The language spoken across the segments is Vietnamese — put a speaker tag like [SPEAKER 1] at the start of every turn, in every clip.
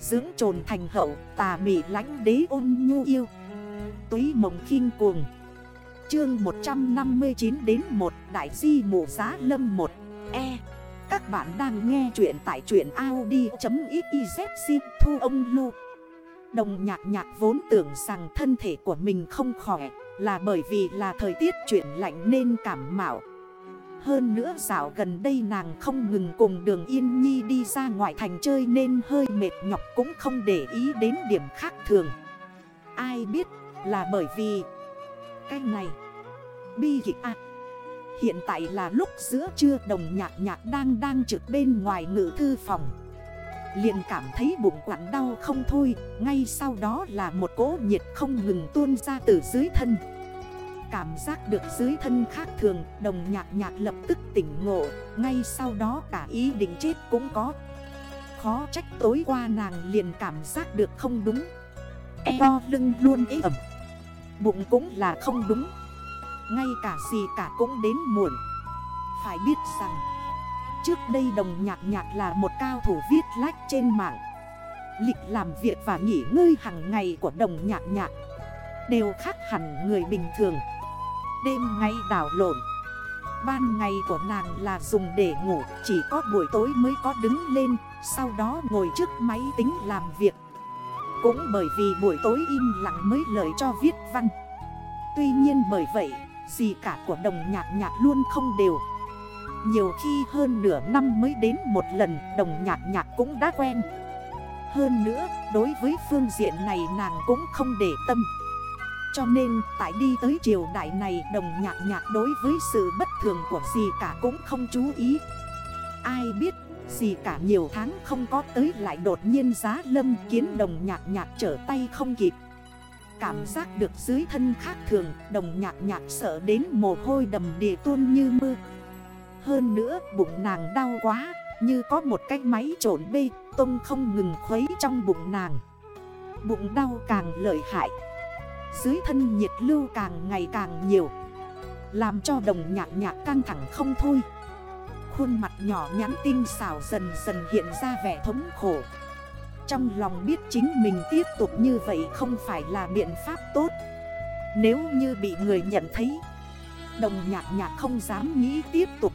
[SPEAKER 1] Dưỡng trồn thành hậu, tà mị lánh đế ôn nhu yêu. Túy mộng khinh cuồng. Chương 159 đến 1 Đại di mộ giá lâm 1 E. Các bạn đang nghe chuyện tại chuyện Audi.xyz thu ông lu Đồng nhạc nhạc vốn tưởng rằng thân thể của mình không khỏe, Là bởi vì là thời tiết chuyển lạnh nên cảm mạo hơn nữa dạo gần đây nàng không ngừng cùng đường Yên Nhi đi ra ngoài thành chơi nên hơi mệt nhọc cũng không để ý đến điểm khác thường. Ai biết là bởi vì cái này bi kịch à. Hiện tại là lúc giữa trưa đồng nhạc nhạc đang đang trực bên ngoài ngự thư phòng. liền cảm thấy bụng quặn đau không thôi, ngay sau đó là một cỗ nhiệt không ngừng tuôn ra từ dưới thân. Cảm giác được dưới thân khác thường Đồng nhạc nhạc lập tức tỉnh ngộ Ngay sau đó cả ý định chết cũng có. Khó trách tối qua nàng liền cảm giác được không đúng. Eo lưng luôn ế ẩm. Bụng cũng là không đúng. Ngay cả gì cả cũng đến muộn. Phải biết rằng Trước đây đồng nhạc nhạc là một cao thủ viết lách trên mạng. Lịch làm việc và nghỉ ngơi hàng ngày của đồng nhạc nhạc Đều khác hẳn người bình thường Đêm ngày đảo lộn. Ban ngày của nàng là dùng để ngủ, Chỉ có buổi tối mới có đứng lên, Sau đó ngồi trước máy tính làm việc. Cũng bởi vì buổi tối im lặng mới lời cho viết văn. Tuy nhiên bởi vậy, Gì cả của đồng nhạc nhạc luôn không đều. Nhiều khi hơn nửa năm mới đến một lần, Đồng nhạc nhạc cũng đã quen. Hơn nữa, đối với phương diện này nàng cũng không để tâm cho nên, tại đi tới triều đại này đồng nhạc nhạc đối với sự bất thường của gì cả cũng không chú ý. Ai biết, gì cả nhiều tháng không có tới lại đột nhiên giá lâm kiến đồng nhạc nhạc trở tay không kịp. Cảm giác được dưới thân khác thường, đồng nhạc nhạc sợ đến mồ hôi đầm đìa tuôn như mưa. Hơn nữa, bụng nàng đau quá, như có một cái máy trộn bê tông không ngừng khuấy trong bụng nàng. Bụng đau càng lợi hại dưới thân nhiệt lưu càng ngày càng nhiều, Làm cho đồng nhạc nhạc căng thẳng không thôi. Khuôn mặt nhỏ nhắn tinh xảo dần dần hiện ra vẻ thống khổ. Trong lòng biết chính mình tiếp tục như vậy không phải là biện pháp tốt. Nếu như bị người nhận thấy, Đồng nhạc nhạc không dám nghĩ tiếp tục.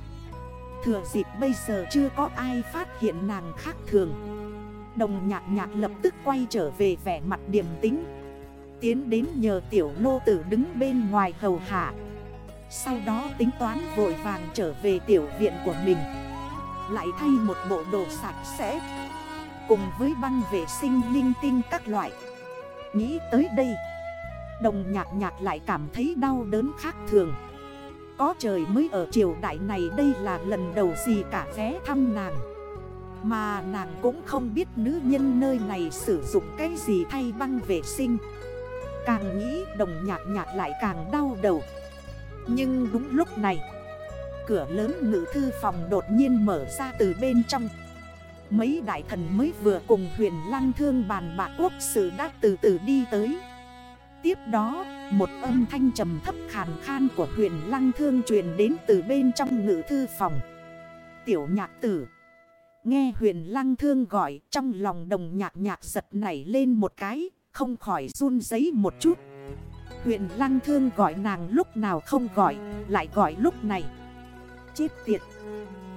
[SPEAKER 1] Thừa dịp bây giờ chưa có ai phát hiện nàng khác thường, Đồng nhạc nhạc lập tức quay trở về vẻ mặt điềm tính tiến đến nhờ tiểu nô tử đứng bên ngoài hầu hạ. Sau đó tính toán vội vàng trở về tiểu viện của mình. Lại thay một bộ đồ sạch sẽ, Cùng với băng vệ sinh linh tinh các loại. Nghĩ tới đây, Đồng nhạc nhạc lại cảm thấy đau đớn khác thường. Có trời mới ở triều đại này đây là lần đầu gì cả ghé thăm nàng. Mà nàng cũng không biết nữ nhân nơi này sử dụng cái gì thay băng vệ sinh. Càng nghĩ đồng nhạc nhạc lại càng đau đầu. Nhưng đúng lúc này Cửa lớn ngữ thư phòng đột nhiên mở ra từ bên trong. Mấy đại thần mới vừa cùng huyền lăng thương bàn bạc quốc sự đã từ từ đi tới. Tiếp đó, một âm thanh trầm thấp khàn khan của huyền lăng thương truyền đến từ bên trong ngữ thư phòng. Tiểu nhạc tử Nghe huyền lăng thương gọi trong lòng đồng nhạc nhạc giật nảy lên một cái không khỏi run giấy một chút. Huyện Lăng Thương gọi nàng lúc nào không gọi, Lại gọi lúc này. Chết tiệt.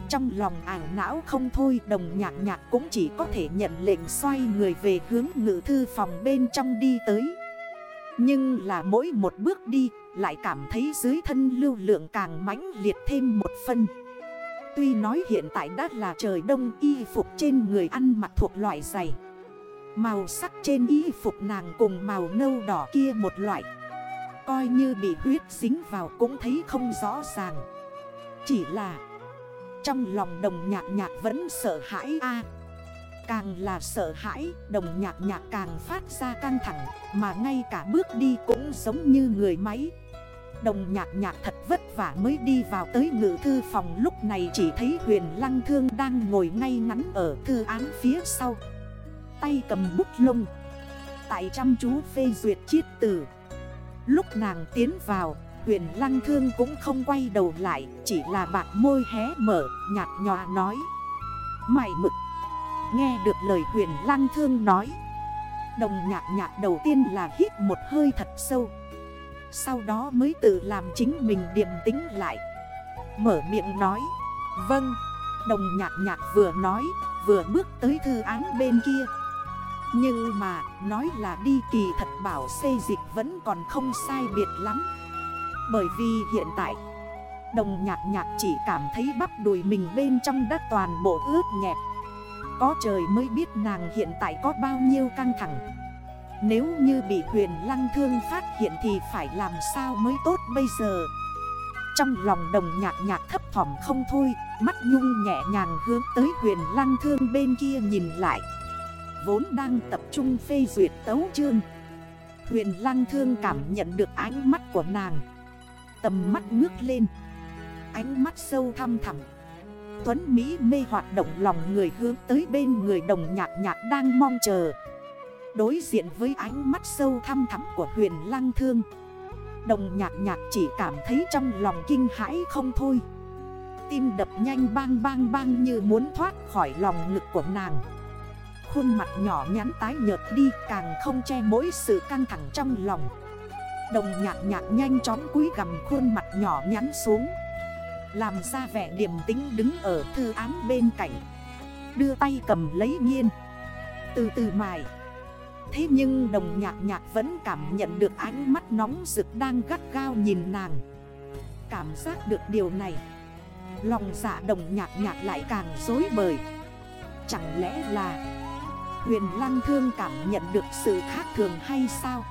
[SPEAKER 1] Trong lòng ảo não không thôi, Đồng nhạc nhạc cũng chỉ có thể nhận lệnh xoay người về hướng ngự thư phòng bên trong đi tới. Nhưng là mỗi một bước đi, Lại cảm thấy dưới thân lưu lượng càng mãnh liệt thêm một phân. Tuy nói hiện tại đã là trời đông, y phục trên người ăn mặc thuộc loại dày. Màu sắc trên y phục nàng cùng màu nâu đỏ kia một loại. Coi như bị huyết dính vào cũng thấy không rõ ràng. Chỉ là, Trong lòng đồng nhạc nhạc vẫn sợ hãi a. Càng là sợ hãi, Đồng nhạc nhạc càng phát ra căng thẳng, Mà ngay cả bước đi cũng giống như người máy. Đồng nhạc nhạc thật vất vả mới đi vào tới ngự thư phòng, Lúc này chỉ thấy huyền lăng thương đang ngồi ngay ngắn ở thư án phía sau tay cầm bút lông. Tại chăm chú phê duyệt chiết tử Lúc nàng tiến vào, Huyền lăng thương cũng không quay đầu lại, Chỉ là bạc môi hé mở, Nhạt nhòa nói. Mày mực. Nghe được lời huyền lăng thương nói. Đồng nhạc nhạc đầu tiên là hít một hơi thật sâu. Sau đó mới tự làm chính mình điềm tính lại. Mở miệng nói. Vâng. Đồng nhạc nhạc vừa nói, Vừa bước tới thư án bên kia. Nhưng mà, nói là đi kỳ thật bảo xây dịch vẫn còn không sai biệt lắm. Bởi vì hiện tại, Đồng nhạc nhạc chỉ cảm thấy bắp đùi mình bên trong đất toàn bộ ướt nhẹp. Có trời mới biết nàng hiện tại có bao nhiêu căng thẳng. Nếu như bị huyền lăng thương phát hiện thì phải làm sao mới tốt bây giờ? Trong lòng đồng nhạc nhạc thấp thỏm không thôi, Mắt nhung nhẹ nhàng hướng tới huyền lăng thương bên kia nhìn lại. Vốn đang tập trung phê duyệt tấu chương. Huyền lăng thương cảm nhận được ánh mắt của nàng. Tầm mắt ngước lên. Ánh mắt sâu thăm thẳm. Tuấn Mỹ mê hoạt động lòng người hướng tới bên người đồng nhạc nhạc đang mong chờ. Đối diện với ánh mắt sâu thăm thẳm của huyền lăng thương. Đồng nhạc nhạc chỉ cảm thấy trong lòng kinh hãi không thôi. Tim đập nhanh bang bang bang như muốn thoát khỏi lòng ngực của nàng. Khuôn mặt nhỏ nhắn tái nhợt đi, càng không che mỗi sự căng thẳng trong lòng. Đồng nhạc nhạc nhanh chóng cúi gầm khuôn mặt nhỏ nhắn xuống. Làm ra vẻ điềm tính đứng ở thư án bên cạnh. Đưa tay cầm lấy nghiên. Từ từ mài. Thế nhưng đồng nhạc nhạc vẫn cảm nhận được ánh mắt nóng rực đang gắt gao nhìn nàng. Cảm giác được điều này. Lòng dạ đồng nhạc nhạc lại càng dối bời. Chẳng lẽ là Huyền Lăng Thương cảm nhận được sự khác thường hay sao?